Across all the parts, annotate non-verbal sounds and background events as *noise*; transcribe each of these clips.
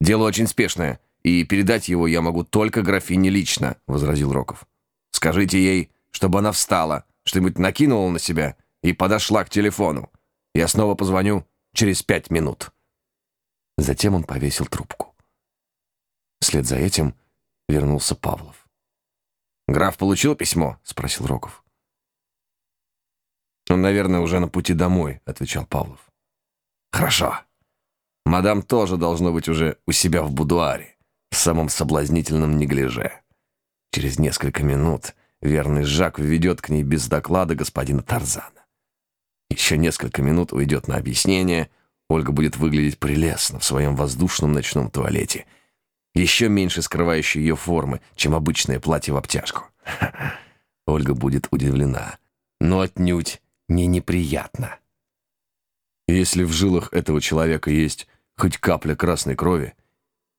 Дело очень спешное, и передать его я могу только графине лично», — возразил Роков. «Скажите ей, чтобы она встала, что-нибудь накинула на себя и подошла к телефону. Я снова позвоню через пять минут». Затем он повесил трубку. Вслед за этим вернулся Павлов. «Граф получил письмо?» — спросил Роков. «Он, наверное, уже на пути домой», — отвечал Павлов. «Хорошо. Мадам тоже должно быть уже у себя в будуаре, в самом соблазнительном неглиже. Через несколько минут верный Жак введет к ней без доклада господина Тарзана. Еще несколько минут уйдет на объяснение, Ольга будет выглядеть прелестно в своем воздушном ночном туалете, еще меньше скрывающей ее формы, чем обычное платье в обтяжку. *laughs* Ольга будет удивлена, но отнюдь не неприятно. Если в жилах этого человека есть хоть капля красной крови,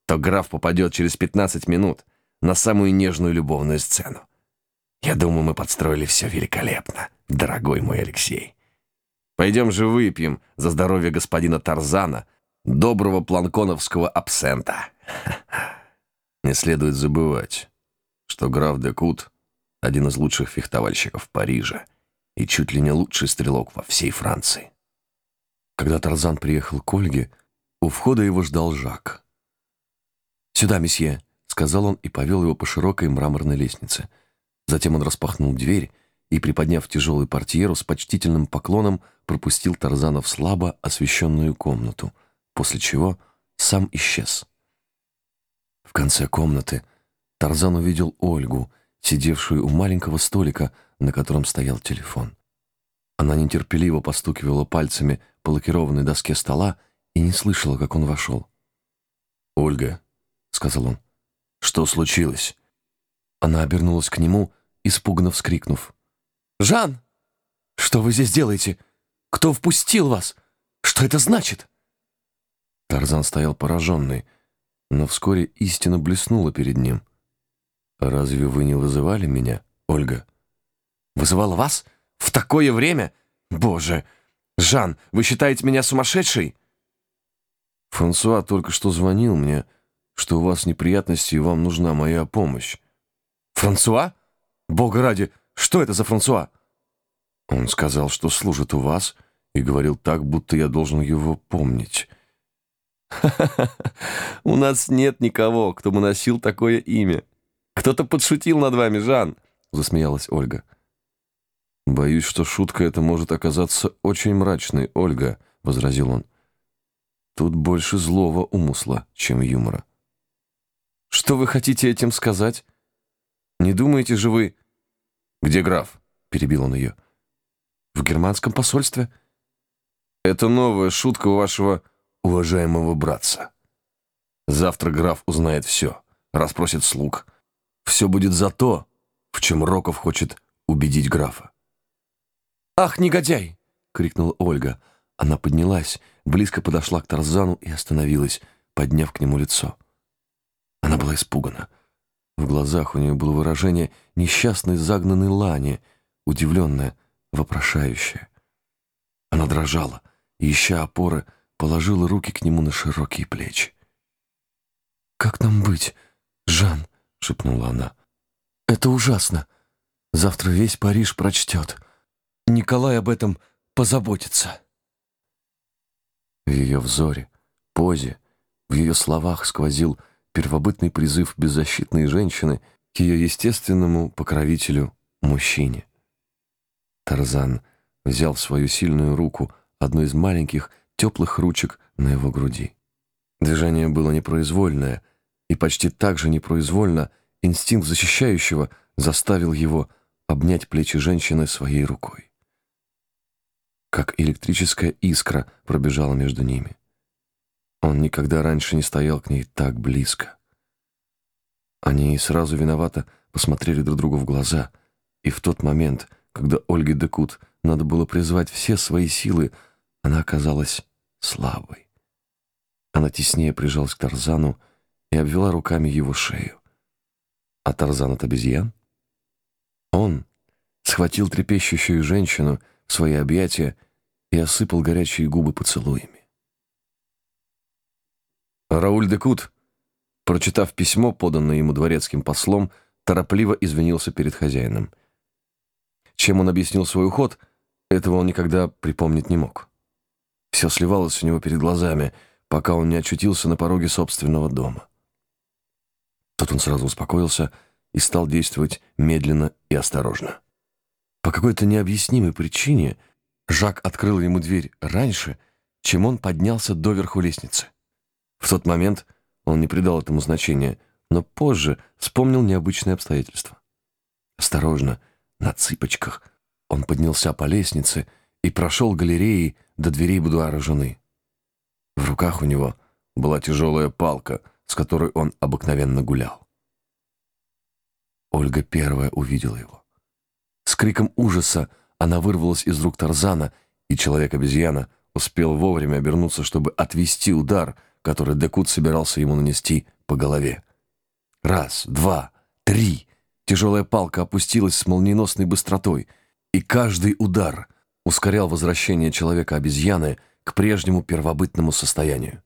то граф попадет через 15 минут на самую нежную любовную сцену. Я думаю, мы подстроили все великолепно, дорогой мой Алексей. Пойдем же выпьем за здоровье господина Тарзана, доброго планконовского абсента. *laughs* Не следует забывать, что граф де Кут — один из лучших фехтовальщиков Парижа и чуть ли не лучший стрелок во всей Франции. Когда Тарзан приехал к Ольге, у входа его ждал Жак. «Сюда, месье», — сказал он и повел его по широкой мраморной лестнице. Затем он распахнул дверь и, приподняв тяжелую портьеру, с почтительным поклоном пропустил Тарзана в слабо освещенную комнату, после чего сам исчез. В конце комнаты Тарзан увидел Ольгу, сидевшую у маленького столика, на котором стоял телефон. Она нетерпеливо постукивала пальцами по лакированной доске стола и не слышала, как он вошел. «Ольга», — сказал он, — «что случилось?» Она обернулась к нему, испуганно вскрикнув. «Жан! Что вы здесь делаете? Кто впустил вас? Что это значит?» Тарзан стоял пораженный, но вскоре истина блеснула перед ним. «Разве вы не вызывали меня, Ольга?» «Вызывала вас? В такое время? Боже! Жан, вы считаете меня сумасшедшей?» «Франсуа только что звонил мне, что у вас неприятности и вам нужна моя помощь». «Франсуа? Бога ради, что это за Франсуа?» «Он сказал, что служит у вас, и говорил так, будто я должен его помнить». «Ха-ха-ха! *laughs* У нас нет никого, кто бы носил такое имя. Кто-то подшутил над вами, Жан!» — засмеялась Ольга. «Боюсь, что шутка эта может оказаться очень мрачной, Ольга», — возразил он. «Тут больше злого умысла, чем юмора». «Что вы хотите этим сказать? Не думаете же вы...» «Где граф?» — перебил он ее. «В германском посольстве?» «Это новая шутка вашего уважаемого братца. Завтра граф узнает все, расспросит слуг. Все будет за то, в чем Роков хочет убедить графа. «Ах, негодяй!» — крикнула Ольга. Она поднялась, близко подошла к Тарзану и остановилась, подняв к нему лицо. Она была испугана. В глазах у нее было выражение несчастной загнанной лани, удивленное, вопрошающее. Она дрожала и, ища опоры, положила руки к нему на широкие плечи. «Как нам быть, Жан?» — шепнула она. «Это ужасно. Завтра весь Париж прочтет». Николай об этом позаботится. В ее взоре, позе, в ее словах сквозил первобытный призыв беззащитной женщины к ее естественному покровителю мужчине. Тарзан взял в свою сильную руку одну из маленьких теплых ручек на его груди. Движение было непроизвольное, и почти так же непроизвольно инстинкт защищающего заставил его обнять плечи женщины своей рукой как электрическая искра пробежала между ними. Он никогда раньше не стоял к ней так близко. Они сразу виновато посмотрели друг другу в глаза, и в тот момент, когда Ольге Декут надо было призвать все свои силы, она оказалась слабой. Она теснее прижалась к Тарзану и обвела руками его шею. А Тарзан от обезьян? Он схватил трепещущую женщину в свои объятия и осыпал горячие губы поцелуями. Рауль де Кут, прочитав письмо, поданное ему дворецким послом, торопливо извинился перед хозяином. Чем он объяснил свой уход, этого он никогда припомнить не мог. Все сливалось у него перед глазами, пока он не очутился на пороге собственного дома. Тут он сразу успокоился и стал действовать медленно и осторожно. По какой-то необъяснимой причине Жак открыл ему дверь раньше, чем он поднялся до верху лестницы. В тот момент он не придал этому значения, но позже вспомнил необычные обстоятельства. Осторожно, на цыпочках, он поднялся по лестнице и прошел галереей до дверей будуара жены. В руках у него была тяжелая палка, с которой он обыкновенно гулял. Ольга первая увидела его. С криком ужаса она вырвалась из рук Тарзана, и человек-обезьяна успел вовремя обернуться, чтобы отвести удар — который Декут собирался ему нанести по голове. Раз, два, три. Тяжелая палка опустилась с молниеносной быстротой, и каждый удар ускорял возвращение человека-обезьяны к прежнему первобытному состоянию.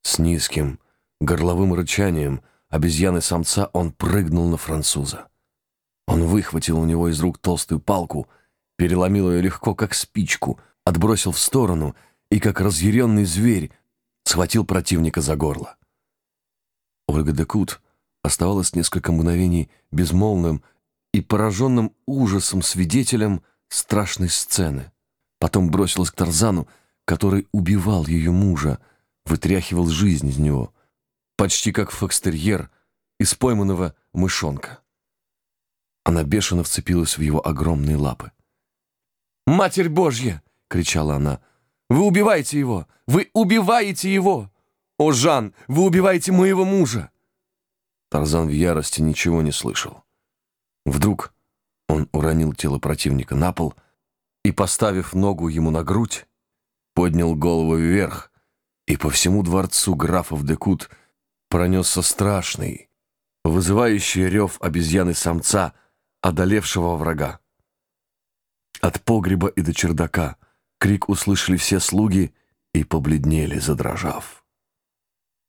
С низким, горловым рычанием обезьяны-самца он прыгнул на француза. Он выхватил у него из рук толстую палку, переломил ее легко, как спичку, отбросил в сторону и, как разъяренный зверь, схватил противника за горло. Ольга де Кут оставалась несколько мгновений безмолвным и пораженным ужасом свидетелем страшной сцены. Потом бросилась к Тарзану, который убивал ее мужа, вытряхивал жизнь из него, почти как фокстерьер из пойманного мышонка. Она бешено вцепилась в его огромные лапы. «Матерь Божья!» — кричала она. Вы убиваете его! Вы убиваете его! О, Жан, вы убиваете моего мужа!» Тарзан в ярости ничего не слышал. Вдруг он уронил тело противника на пол и, поставив ногу ему на грудь, поднял голову вверх, и по всему дворцу графов Декут пронесся страшный, вызывающий рев обезьяны-самца, одолевшего врага. От погреба и до чердака — Крик услышали все слуги и побледнели, задрожав.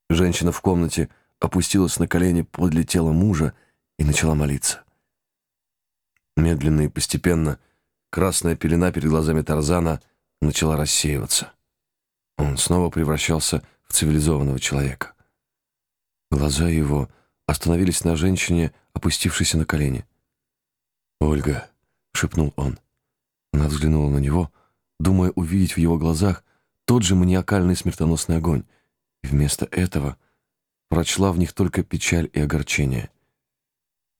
Женщина в комнате опустилась на колени подле тела мужа и начала молиться. Медленно и постепенно красная пелена перед глазами Тарзана начала рассеиваться. Он снова превращался в цивилизованного человека. Глаза его остановились на женщине, опустившейся на колени. «Ольга», — шепнул он. Она взглянула на него — думая увидеть в его глазах тот же маниакальный смертоносный огонь, и вместо этого прочла в них только печаль и огорчение.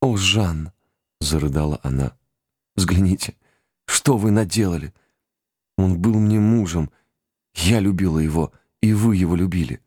«О, Жан!» — зарыдала она. «Взгляните, что вы наделали! Он был мне мужем, я любила его, и вы его любили.